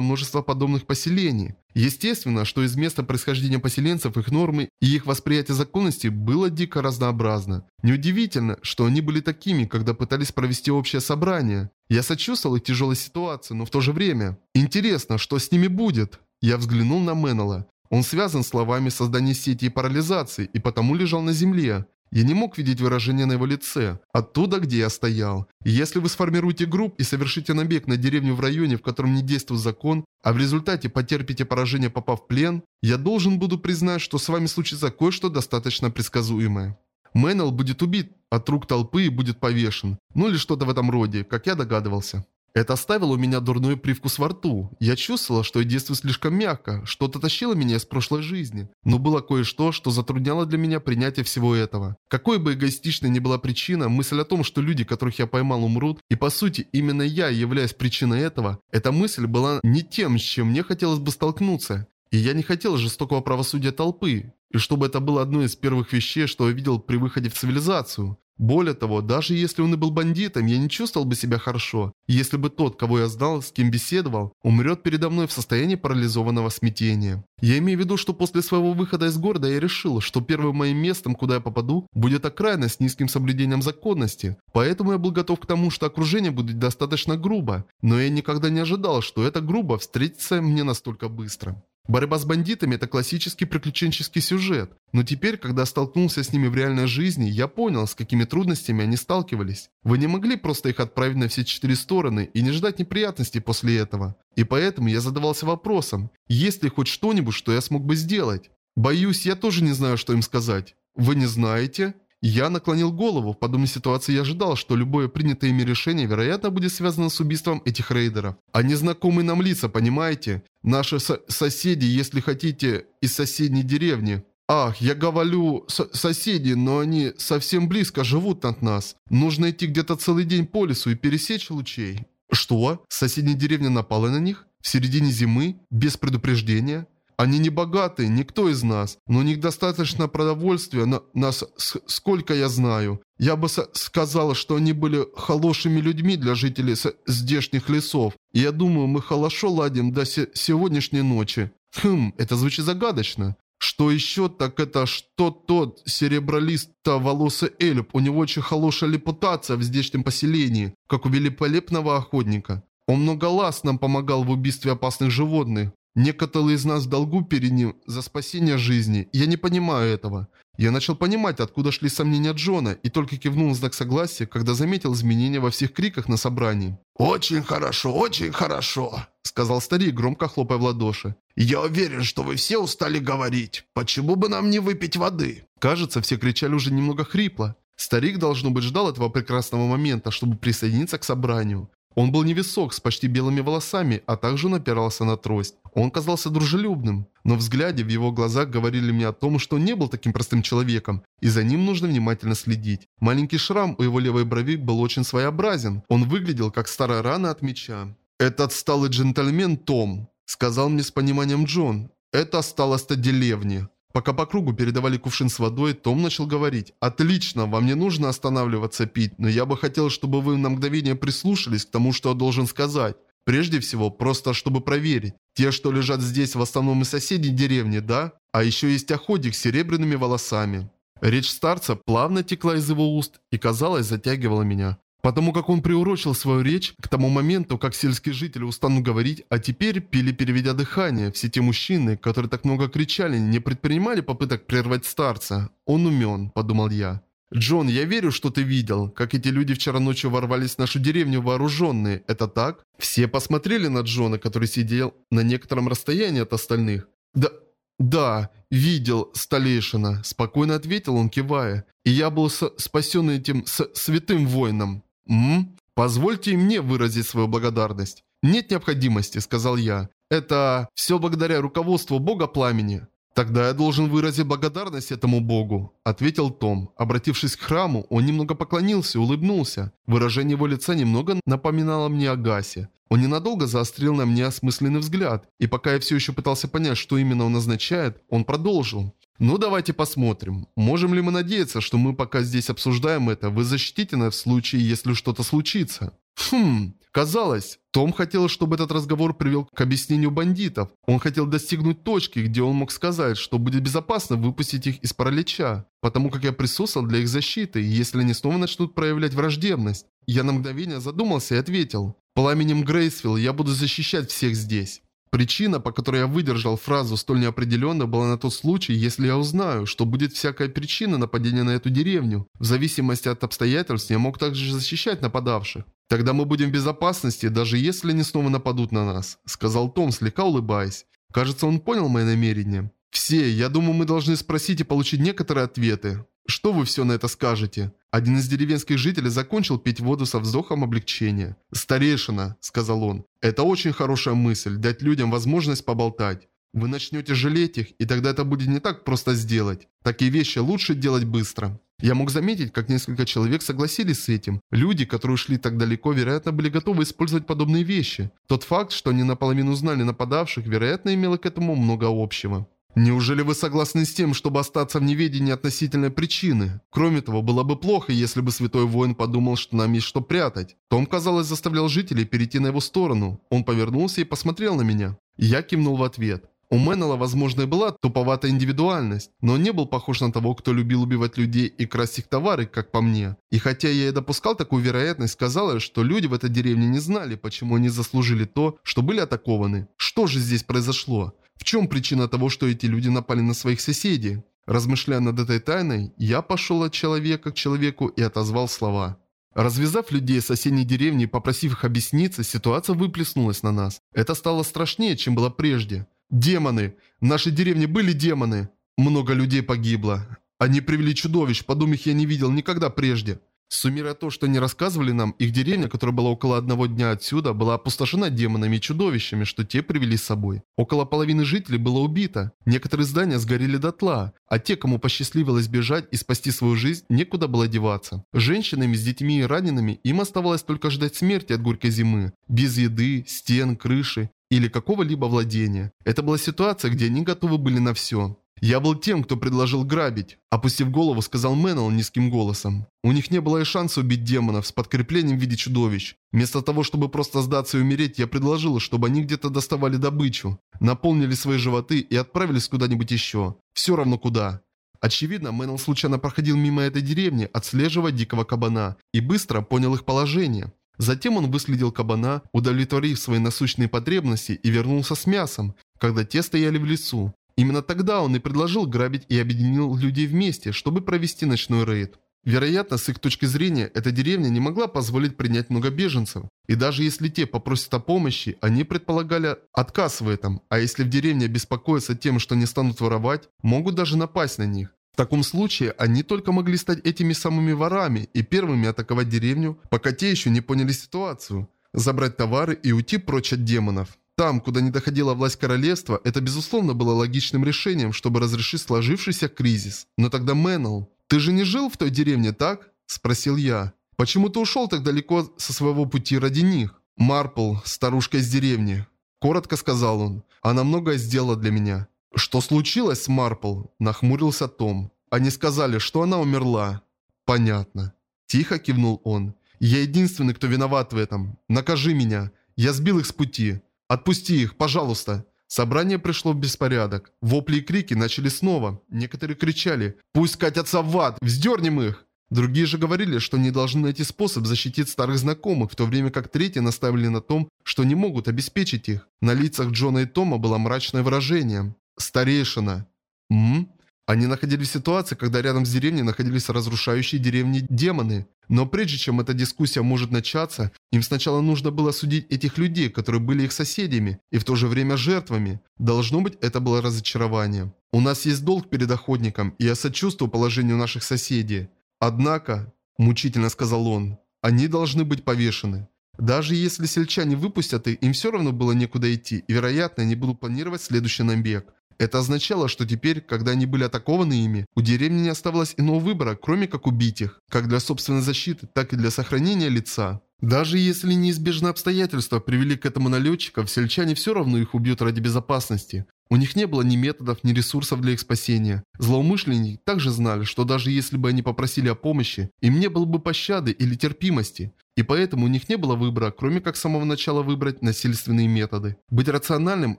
множество подобных поселений. Естественно, что из места происхождения поселенцев их нормы и их восприятие законности было дико разнообразно. Неудивительно, что они были такими, когда пытались провести общее собрание. Я сочувствовал их тяжелой ситуации, но в то же время... Интересно, что с ними будет? Я взглянул на Меннелла. Он связан словами создания сети и парализации, и потому лежал на земле. Я не мог видеть выражение на его лице, оттуда, где я стоял. Если вы сформируете групп и совершите набег на деревню в районе, в котором не действует закон, а в результате потерпите поражение, попав в плен, я должен буду признать, что с вами случится кое-что достаточно предсказуемое. Мэннел будет убит от рук толпы и будет повешен. Ну или что-то в этом роде, как я догадывался. Это оставило у меня дурной привкус во рту. Я чувствовала, что я действую слишком мягко, что-то тащило меня из прошлой жизни. Но было кое-что, что затрудняло для меня принятие всего этого. Какой бы эгоистичной ни была причина, мысль о том, что люди, которых я поймал, умрут, и по сути именно я являюсь причиной этого, эта мысль была не тем, с чем мне хотелось бы столкнуться. И я не хотел жестокого правосудия толпы. И чтобы это было одной из первых вещей, что я видел при выходе в цивилизацию. Более того, даже если он и был бандитом, я не чувствовал бы себя хорошо, если бы тот, кого я знал, с кем беседовал, умрет передо мной в состоянии парализованного смятения. Я имею в виду, что после своего выхода из города я решил, что первым моим местом, куда я попаду, будет окраина с низким соблюдением законности. Поэтому я был готов к тому, что окружение будет достаточно грубо. Но я никогда не ожидал, что это грубо встретится мне настолько быстро. Борьба с бандитами – это классический приключенческий сюжет. Но теперь, когда столкнулся с ними в реальной жизни, я понял, с какими трудностями они сталкивались. Вы не могли просто их отправить на все четыре стороны и не ждать неприятностей после этого. И поэтому я задавался вопросом, есть ли хоть что-нибудь, что я смог бы сделать? Боюсь, я тоже не знаю, что им сказать. Вы не знаете? Я наклонил голову. В подобной ситуации я ожидал, что любое принятое ими решение, вероятно, будет связано с убийством этих рейдеров. А незнакомые нам лица, понимаете? Наши со соседи, если хотите, из соседней деревни. Ах, я говорю с соседи, но они совсем близко живут от нас. Нужно идти где-то целый день по лесу и пересечь лучей. Что? Соседняя деревня напала на них? В середине зимы? Без предупреждения? Они не богатые, никто из нас, но у них достаточно продовольствия на нас, сколько я знаю. Я бы сказала, что они были хорошими людьми для жителей здешних лесов. И я думаю, мы хорошо ладим до се сегодняшней ночи. Хм, это звучит загадочно. Что еще, так это что тот серебролисто-волосый эльп, у него очень хорошая репутация в здешнем поселении, как у великолепного охотника. Он много раз нам помогал в убийстве опасных животных. Некоторые из нас в долгу перед ним за спасение жизни. Я не понимаю этого. Я начал понимать, откуда шли сомнения Джона, и только кивнул в знак согласия, когда заметил изменения во всех криках на собрании. «Очень хорошо, очень хорошо», — сказал старик, громко хлопая в ладоши. «Я уверен, что вы все устали говорить. Почему бы нам не выпить воды?» Кажется, все кричали уже немного хрипло. Старик, должно быть, ждал этого прекрасного момента, чтобы присоединиться к собранию. Он был невысок, с почти белыми волосами, а также напирался на трость. Он казался дружелюбным, но взгляде в его глазах говорили мне о том, что не был таким простым человеком, и за ним нужно внимательно следить. Маленький шрам у его левой брови был очень своеобразен. Он выглядел как старая рана от меча. «Этот сталый джентльмен Том», — сказал мне с пониманием Джон. «Это староста деревни». Пока по кругу передавали кувшин с водой, Том начал говорить. «Отлично, вам не нужно останавливаться пить, но я бы хотел, чтобы вы на мгновение прислушались к тому, что я должен сказать. Прежде всего, просто чтобы проверить. Те, что лежат здесь, в основном из соседей деревни, да? А еще есть охотник с серебряными волосами». Речь старца плавно текла из его уст и, казалось, затягивала меня. Потому как он приурочил свою речь к тому моменту, как сельские жители устанут говорить, а теперь пили переведя дыхание, все те мужчины, которые так много кричали, не предпринимали попыток прервать старца. Он умен, подумал я. «Джон, я верю, что ты видел, как эти люди вчера ночью ворвались в нашу деревню вооруженные. Это так?» Все посмотрели на Джона, который сидел на некотором расстоянии от остальных. «Да, «Да, видел, старейшина», – спокойно ответил он, кивая. «И я был спасен этим с святым воином». «М? Позвольте мне выразить свою благодарность». «Нет необходимости», – сказал я. «Это все благодаря руководству Бога Пламени». «Тогда я должен выразить благодарность этому богу», – ответил Том. Обратившись к храму, он немного поклонился и улыбнулся. Выражение его лица немного напоминало мне о Гасе. Он ненадолго заострил на мне осмысленный взгляд, и пока я все еще пытался понять, что именно он означает, он продолжил. «Ну давайте посмотрим. Можем ли мы надеяться, что мы пока здесь обсуждаем это, вы защитите нас в случае, если что-то случится?» Хм, казалось, том хотел, чтобы этот разговор привел к объяснению бандитов. Он хотел достигнуть точки, где он мог сказать, что будет безопасно выпустить их из паралича, потому как я присутствовал для их защиты, если они снова начнут проявлять враждебность. Я на мгновение задумался и ответил. Пламенем Грейсвилл я буду защищать всех здесь. Причина, по которой я выдержал фразу столь неопределенно, была на тот случай, если я узнаю, что будет всякая причина нападения на эту деревню. В зависимости от обстоятельств я мог также защищать нападавших. «Тогда мы будем в безопасности, даже если они снова нападут на нас», — сказал Том, слегка улыбаясь. Кажется, он понял мои намерения. «Все, я думаю, мы должны спросить и получить некоторые ответы. Что вы все на это скажете?» Один из деревенских жителей закончил пить воду со вздохом облегчения. «Старейшина», — сказал он, — «это очень хорошая мысль, дать людям возможность поболтать. Вы начнете жалеть их, и тогда это будет не так просто сделать. Такие вещи лучше делать быстро». Я мог заметить, как несколько человек согласились с этим. Люди, которые ушли так далеко, вероятно, были готовы использовать подобные вещи. Тот факт, что они наполовину знали нападавших, вероятно, имело к этому много общего. Неужели вы согласны с тем, чтобы остаться в неведении относительно причины? Кроме того, было бы плохо, если бы Святой Воин подумал, что нам есть что прятать. Том, казалось, заставлял жителей перейти на его сторону. Он повернулся и посмотрел на меня. Я кивнул в ответ. У Меннелла, возможно, и была туповатая индивидуальность, но не был похож на того, кто любил убивать людей и красть их товары, как по мне. И хотя я и допускал такую вероятность, казалось, что люди в этой деревне не знали, почему они заслужили то, что были атакованы. Что же здесь произошло? В чем причина того, что эти люди напали на своих соседей? Размышляя над этой тайной, я пошел от человека к человеку и отозвал слова. Развязав людей из соседней деревни и попросив их объясниться, ситуация выплеснулась на нас. Это стало страшнее, чем было прежде. Демоны! В нашей деревне были демоны! Много людей погибло. Они привели чудовищ, подобных я не видел никогда прежде. Суммируя то, что они рассказывали нам, их деревня, которая была около одного дня отсюда, была опустошена демонами и чудовищами, что те привели с собой. Около половины жителей было убито. Некоторые здания сгорели дотла, а те, кому посчастливилось бежать и спасти свою жизнь, некуда было деваться. Женщинами с детьми и ранеными им оставалось только ждать смерти от горькой зимы. Без еды, стен, крыши или какого-либо владения. Это была ситуация, где они готовы были на все. «Я был тем, кто предложил грабить», – опустив голову, сказал Мэннел низким голосом. У них не было и шанса убить демонов с подкреплением в виде чудовищ. Вместо того, чтобы просто сдаться и умереть, я предложил, чтобы они где-то доставали добычу, наполнили свои животы и отправились куда-нибудь еще. Все равно куда. Очевидно, Мэннел случайно проходил мимо этой деревни, отслеживая дикого кабана, и быстро понял их положение. Затем он выследил кабана, удовлетворив свои насущные потребности и вернулся с мясом, когда те стояли в лесу. Именно тогда он и предложил грабить и объединил людей вместе, чтобы провести ночной рейд. Вероятно, с их точки зрения, эта деревня не могла позволить принять много беженцев. И даже если те попросят о помощи, они предполагали отказ в этом. А если в деревне беспокоятся тем, что не станут воровать, могут даже напасть на них. В таком случае они только могли стать этими самыми ворами и первыми атаковать деревню, пока те еще не поняли ситуацию. Забрать товары и уйти прочь от демонов. Там, куда не доходила власть королевства, это безусловно было логичным решением, чтобы разрешить сложившийся кризис. Но тогда Мэннел... «Ты же не жил в той деревне, так?» – спросил я. «Почему ты ушел так далеко со своего пути ради них?» «Марпл, старушка из деревни». Коротко сказал он. «Она многое сделала для меня». «Что случилось с Марпл?» – нахмурился Том. «Они сказали, что она умерла». «Понятно». Тихо кивнул он. «Я единственный, кто виноват в этом. Накажи меня. Я сбил их с пути. «Отпусти их, пожалуйста!» Собрание пришло в беспорядок. Вопли и крики начали снова. Некоторые кричали «Пусть катятся в ад! Вздернем их!» Другие же говорили, что не должны найти способ защитить старых знакомых, в то время как третьи наставили на том, что не могут обеспечить их. На лицах Джона и Тома было мрачное выражение. «Старейшина». «М?», Они находились в ситуации, когда рядом с деревней находились разрушающие деревни демоны. Но прежде чем эта дискуссия может начаться, им сначала нужно было судить этих людей, которые были их соседями и в то же время жертвами. Должно быть, это было разочарование. У нас есть долг перед охотником, и я сочувствую положению наших соседей. Однако, мучительно сказал он, они должны быть повешены. Даже если сельчане выпустят их, им все равно было некуда идти, и вероятно они будут планировать следующий набег. Это означало, что теперь, когда они были атакованы ими, у деревни не оставалось иного выбора, кроме как убить их, как для собственной защиты, так и для сохранения лица. Даже если неизбежные обстоятельства привели к этому налетчиков, сельчане все равно их убьют ради безопасности. У них не было ни методов, ни ресурсов для их спасения. Злоумышленники также знали, что даже если бы они попросили о помощи, им не было бы пощады или терпимости. И поэтому у них не было выбора, кроме как с самого начала выбрать насильственные методы. Быть рациональным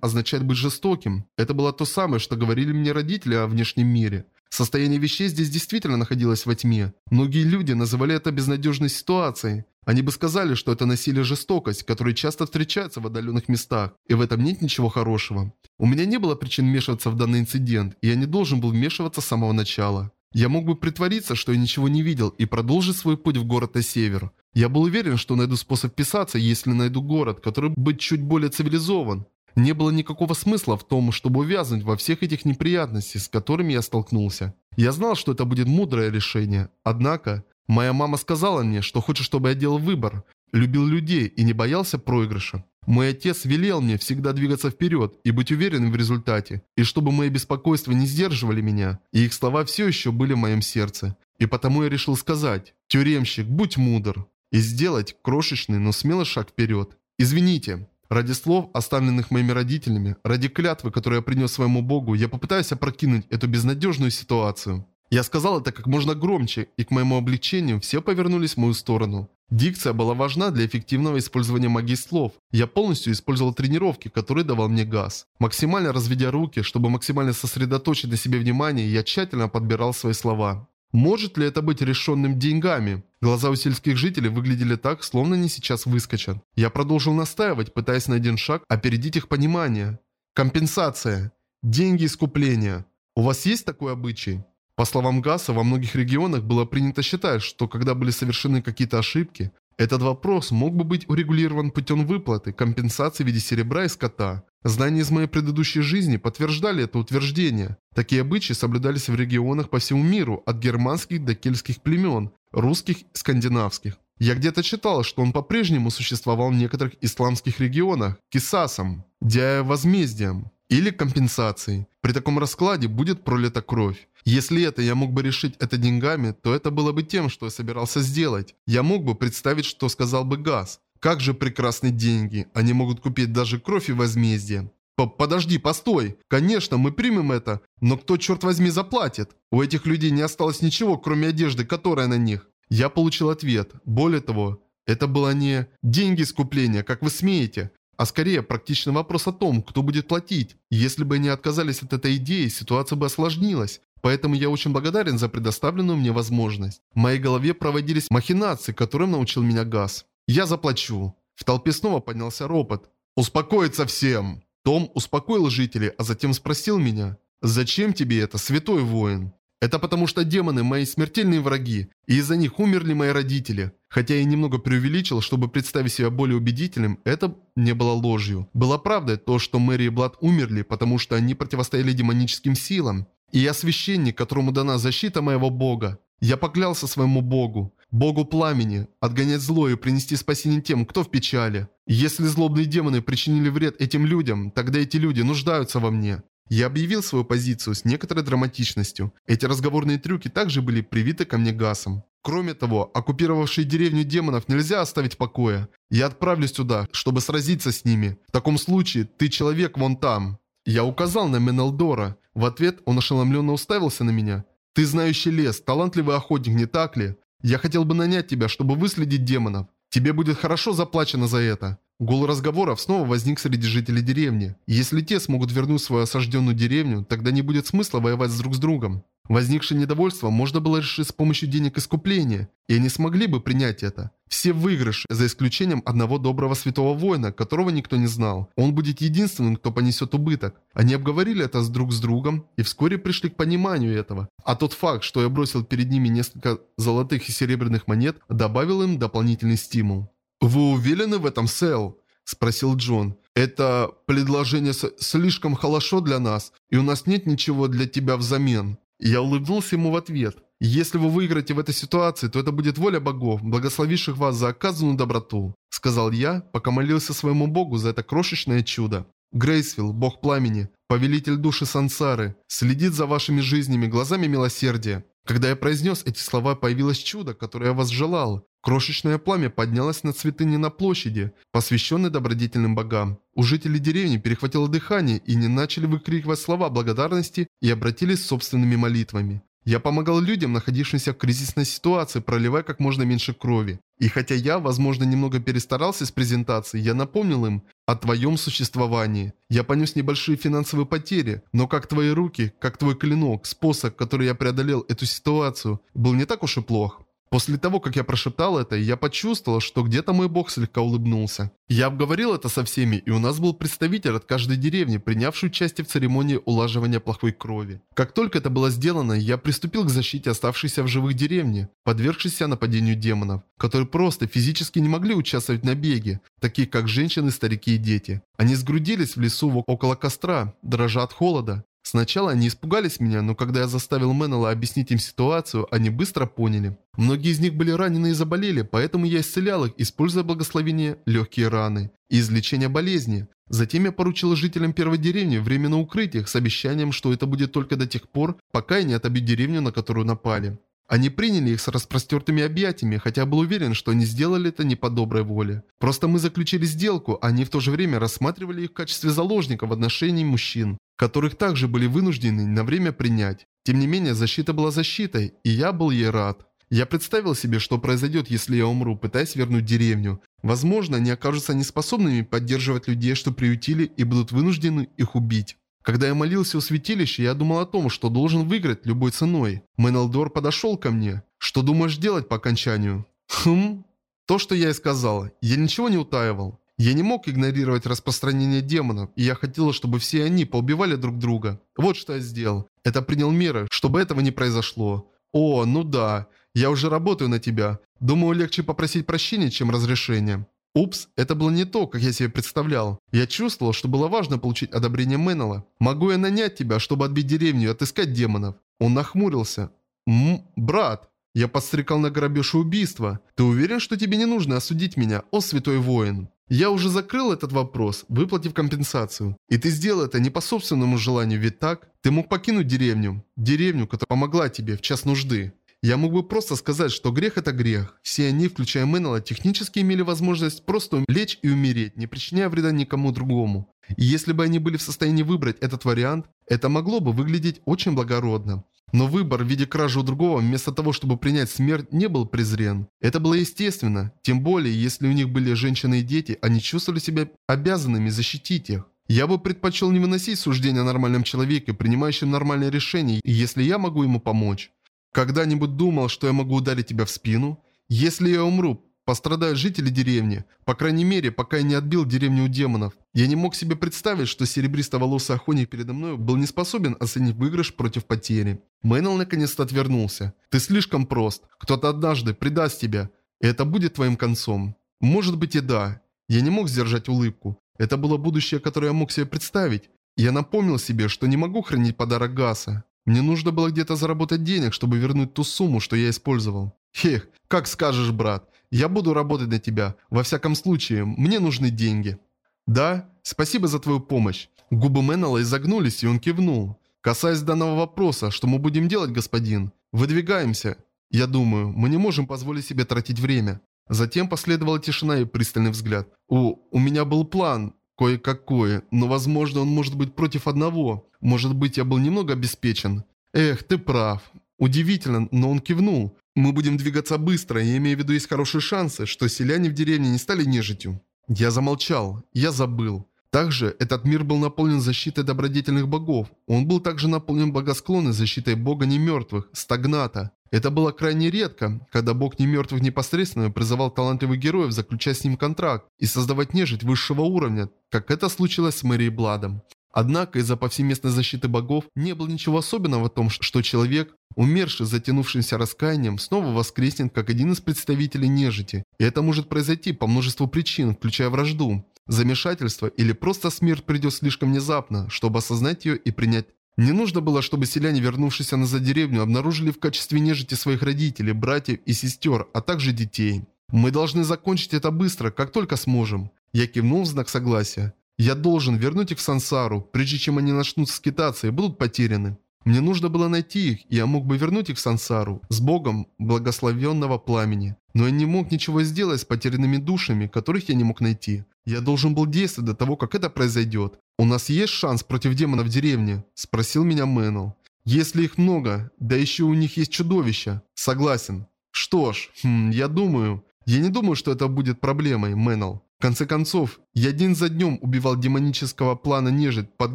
означает быть жестоким. Это было то самое, что говорили мне родители о внешнем мире. Состояние вещей здесь действительно находилось во тьме. Многие люди называли это безнадежной ситуацией. Они бы сказали, что это насилие жестокость, которые часто встречаются в отдаленных местах, и в этом нет ничего хорошего. У меня не было причин вмешиваться в данный инцидент, и я не должен был вмешиваться с самого начала. Я мог бы притвориться, что я ничего не видел, и продолжить свой путь в город на север. Я был уверен, что найду способ писаться, если найду город, который будет чуть более цивилизован. Не было никакого смысла в том, чтобы увязнуть во всех этих неприятностях, с которыми я столкнулся. Я знал, что это будет мудрое решение. Однако, моя мама сказала мне, что хочет, чтобы я делал выбор, любил людей и не боялся проигрыша. Мой отец велел мне всегда двигаться вперед и быть уверенным в результате, и чтобы мои беспокойства не сдерживали меня, и их слова все еще были в моем сердце. И потому я решил сказать, «Тюремщик, будь мудр», и сделать крошечный, но смелый шаг вперед. Извините, ради слов, оставленных моими родителями, ради клятвы, которую я принес своему Богу, я попытаюсь опрокинуть эту безнадежную ситуацию. Я сказал это как можно громче, и к моему облегчению все повернулись в мою сторону. Дикция была важна для эффективного использования магии слов. Я полностью использовал тренировки, которые давал мне газ. Максимально разведя руки, чтобы максимально сосредоточить на себе внимание, я тщательно подбирал свои слова. Может ли это быть решенным деньгами? Глаза у сельских жителей выглядели так, словно они сейчас выскочат. Я продолжил настаивать, пытаясь на один шаг опередить их понимание. Компенсация. Деньги искупления. У вас есть такой обычай? По словам Гасса, во многих регионах было принято считать, что когда были совершены какие-то ошибки, этот вопрос мог бы быть урегулирован путем выплаты, компенсации в виде серебра и скота. Знания из моей предыдущей жизни подтверждали это утверждение. Такие обычаи соблюдались в регионах по всему миру, от германских до кельтских племен, русских и скандинавских. Я где-то читал, что он по-прежнему существовал в некоторых исламских регионах, кисасом, дяя возмездием или компенсацией. При таком раскладе будет пролита кровь. Если это я мог бы решить это деньгами, то это было бы тем, что я собирался сделать. Я мог бы представить, что сказал бы Газ. Как же прекрасны деньги. Они могут купить даже кровь и возмездие. П «Подожди, постой! Конечно, мы примем это, но кто, черт возьми, заплатит? У этих людей не осталось ничего, кроме одежды, которая на них». Я получил ответ. Более того, это было не «деньги искупления, как вы смеете», а скорее практичный вопрос о том, кто будет платить. Если бы они отказались от этой идеи, ситуация бы осложнилась. Поэтому я очень благодарен за предоставленную мне возможность. В моей голове проводились махинации, которым научил меня Газ. Я заплачу. В толпе снова поднялся ропот. «Успокоиться всем!» Том успокоил жителей, а затем спросил меня. «Зачем тебе это, святой воин?» Это потому что демоны мои смертельные враги, и из-за них умерли мои родители. Хотя я немного преувеличил, чтобы представить себя более убедительным, это не было ложью. Была правдой то, что Мэри и Блад умерли, потому что они противостояли демоническим силам. И я священник, которому дана защита моего бога. Я поклялся своему богу, богу пламени, отгонять зло и принести спасение тем, кто в печали. Если злобные демоны причинили вред этим людям, тогда эти люди нуждаются во мне. Я объявил свою позицию с некоторой драматичностью. Эти разговорные трюки также были привиты ко мне газом. Кроме того, оккупировавшие деревню демонов нельзя оставить в покое. Я отправлюсь туда, чтобы сразиться с ними. В таком случае, ты человек вон там. Я указал на Менелдора. В ответ он ошеломленно уставился на меня. «Ты знающий лес, талантливый охотник, не так ли? Я хотел бы нанять тебя, чтобы выследить демонов. Тебе будет хорошо заплачено за это». Гул разговоров снова возник среди жителей деревни. Если те смогут вернуть свою осажденную деревню, тогда не будет смысла воевать друг с другом. Возникшее недовольство можно было решить с помощью денег искупления, и они смогли бы принять это. Все выигрыши, за исключением одного доброго святого воина, которого никто не знал. Он будет единственным, кто понесет убыток. Они обговорили это с друг с другом и вскоре пришли к пониманию этого. А тот факт, что я бросил перед ними несколько золотых и серебряных монет, добавил им дополнительный стимул. «Вы уверены в этом, Сэл?» – спросил Джон. «Это предложение слишком хорошо для нас, и у нас нет ничего для тебя взамен». Я улыбнулся ему в ответ. «Если вы выиграете в этой ситуации, то это будет воля богов, благословивших вас за оказанную доброту», сказал я, пока молился своему богу за это крошечное чудо. Грейсвилл, бог пламени, повелитель души сансары, следит за вашими жизнями глазами милосердия. Когда я произнес эти слова, появилось чудо, которое я возжелал. Крошечное пламя поднялось над святыней на площади, посвященной добродетельным богам. У жителей деревни перехватило дыхание и не начали выкрикивать слова благодарности и обратились с собственными молитвами. Я помогал людям, находившимся в кризисной ситуации, проливая как можно меньше крови. И хотя я, возможно, немного перестарался с презентацией, я напомнил им о твоем существовании. Я понес небольшие финансовые потери, но как твои руки, как твой клинок, способ, который я преодолел эту ситуацию, был не так уж и плох. После того, как я прошептал это, я почувствовал, что где-то мой бог слегка улыбнулся. Я обговорил это со всеми, и у нас был представитель от каждой деревни, принявший участие в церемонии улаживания плохой крови. Как только это было сделано, я приступил к защите оставшейся в живых деревни, подвергшейся нападению демонов, которые просто физически не могли участвовать в набеге, такие как женщины, старики и дети. Они сгрудились в лесу около костра, дрожа от холода. Сначала они испугались меня, но когда я заставил Меннелла объяснить им ситуацию, они быстро поняли. Многие из них были ранены и заболели, поэтому я исцелял их, используя благословение легкие раны и излечение болезни. Затем я поручил жителям первой деревни временно укрыть их с обещанием, что это будет только до тех пор, пока я не отобью деревню, на которую напали. Они приняли их с распростертыми объятиями, хотя был уверен, что они сделали это не по доброй воле. Просто мы заключили сделку, а они в то же время рассматривали их в качестве заложников в отношении мужчин которых также были вынуждены на время принять. Тем не менее, защита была защитой, и я был ей рад. Я представил себе, что произойдет, если я умру, пытаясь вернуть деревню. Возможно, они окажутся неспособными поддерживать людей, что приютили, и будут вынуждены их убить. Когда я молился у святилища, я думал о том, что должен выиграть любой ценой. Менелдор подошел ко мне. «Что думаешь делать по окончанию?» «Хм...» То, что я и сказал. Я ничего не утаивал. Я не мог игнорировать распространение демонов, и я хотел, чтобы все они поубивали друг друга. Вот что я сделал. Это принял меры, чтобы этого не произошло. О, ну да, я уже работаю на тебя. Думаю, легче попросить прощения, чем разрешения. Упс, это было не то, как я себе представлял. Я чувствовал, что было важно получить одобрение Меннелла. Могу я нанять тебя, чтобы отбить деревню и отыскать демонов? Он нахмурился. Ммм, брат. Я подстрекал на грабеж и убийство. Ты уверен, что тебе не нужно осудить меня, о святой воин? Я уже закрыл этот вопрос, выплатив компенсацию. И ты сделал это не по собственному желанию, ведь так? Ты мог покинуть деревню. Деревню, которая помогла тебе в час нужды. Я мог бы просто сказать, что грех это грех. Все они, включая Меннелла, технически имели возможность просто лечь и умереть, не причиняя вреда никому другому. И если бы они были в состоянии выбрать этот вариант, это могло бы выглядеть очень благородно. Но выбор в виде кражи у другого, вместо того, чтобы принять смерть, не был презрен. Это было естественно. Тем более, если у них были женщины и дети, они чувствовали себя обязанными защитить их. Я бы предпочел не выносить суждения о нормальном человеке, принимающем нормальные решения, если я могу ему помочь. Когда-нибудь думал, что я могу ударить тебя в спину? Если я умру, Пострадают жители деревни. По крайней мере, пока я не отбил деревню у демонов. Я не мог себе представить, что серебристо-волосый охотник передо мной был не способен оценить выигрыш против потери. Мэннел наконец-то отвернулся. «Ты слишком прост. Кто-то однажды предаст тебя. И это будет твоим концом». «Может быть и да». Я не мог сдержать улыбку. Это было будущее, которое я мог себе представить. Я напомнил себе, что не могу хранить подарок Гаса. Мне нужно было где-то заработать денег, чтобы вернуть ту сумму, что я использовал. Хех, как скажешь, брат. Я буду работать на тебя. Во всяком случае, мне нужны деньги». «Да, спасибо за твою помощь». Губы Меннелла изогнулись, и он кивнул. «Касаясь данного вопроса, что мы будем делать, господин? Выдвигаемся. Я думаю, мы не можем позволить себе тратить время». Затем последовала тишина и пристальный взгляд. «У, у меня был план, кое-какой, но возможно он может быть против одного. Может быть я был немного обеспечен». «Эх, ты прав. Удивительно, но он кивнул. Мы будем двигаться быстро, я имею в виду есть хорошие шансы, что селяне в деревне не стали нежитью. Я замолчал. Я забыл. Также этот мир был наполнен защитой добродетельных богов. Он был также наполнен благосклонной защитой бога немертвых, Стагната. Это было крайне редко, когда бог немертвых непосредственно призывал талантливых героев заключать с ним контракт и создавать нежить высшего уровня, как это случилось с Мэрией Бладом. Однако из-за повсеместной защиты богов не было ничего особенного в том, что человек, умерший затянувшимся раскаянием, снова воскреснет как один из представителей нежити. И это может произойти по множеству причин, включая вражду, замешательство или просто смерть придет слишком внезапно, чтобы осознать ее и принять не нужно было, чтобы селяне, вернувшись назад деревню, обнаружили в качестве нежити своих родителей, братьев и сестер, а также детей. Мы должны закончить это быстро, как только сможем. Я кивнул в знак согласия. Я должен вернуть их в Сансару, прежде чем они начнут скитаться и будут потеряны. Мне нужно было найти их, и я мог бы вернуть их в Сансару, с богом благословенного пламени. Но я не мог ничего сделать с потерянными душами, которых я не мог найти. Я должен был действовать до того, как это произойдет. «У нас есть шанс против демонов в деревне?» – спросил меня Мэннел. «Если их много, да еще у них есть чудовища». «Согласен». «Что ж, хм, я думаю...» «Я не думаю, что это будет проблемой, Мэннел конце концов, я день за днем убивал демонического плана нежить под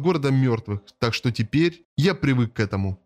городом мертвых, так что теперь я привык к этому.